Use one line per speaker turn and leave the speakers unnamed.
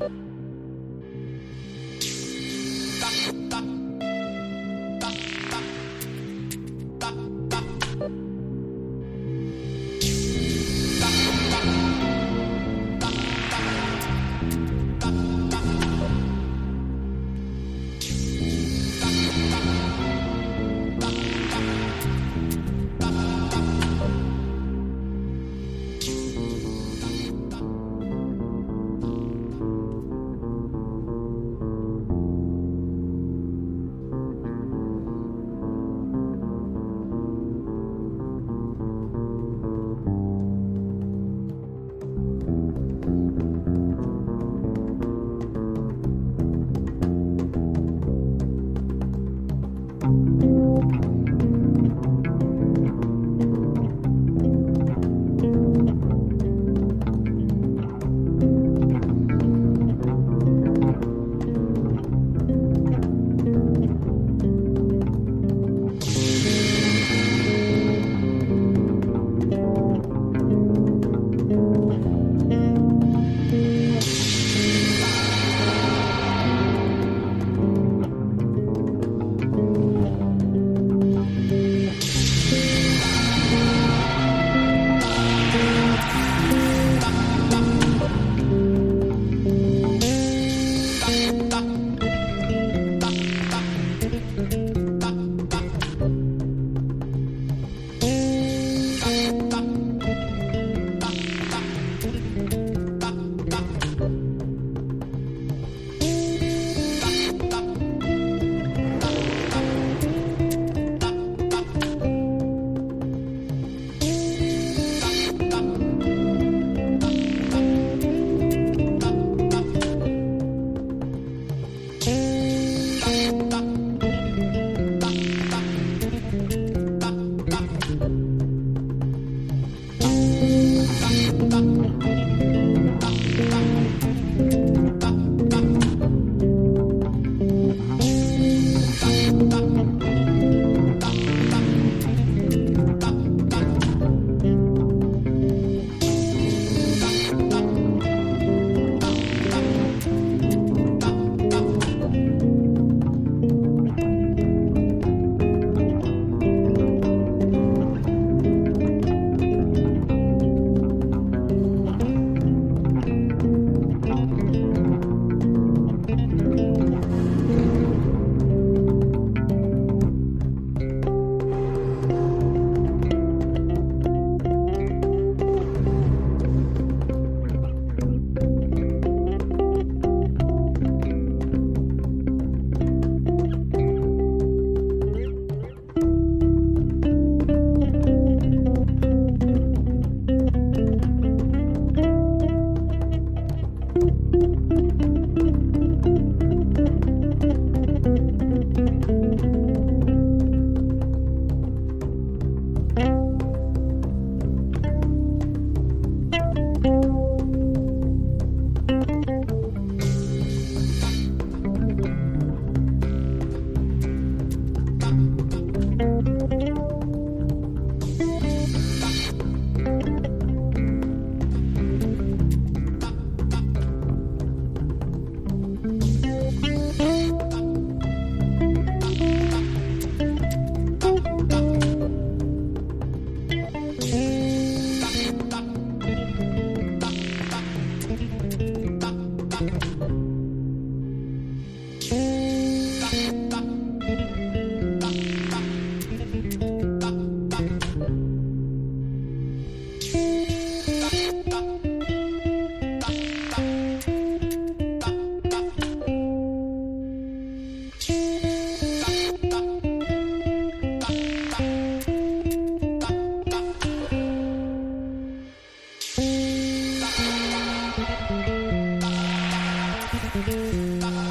you Thank Thank you.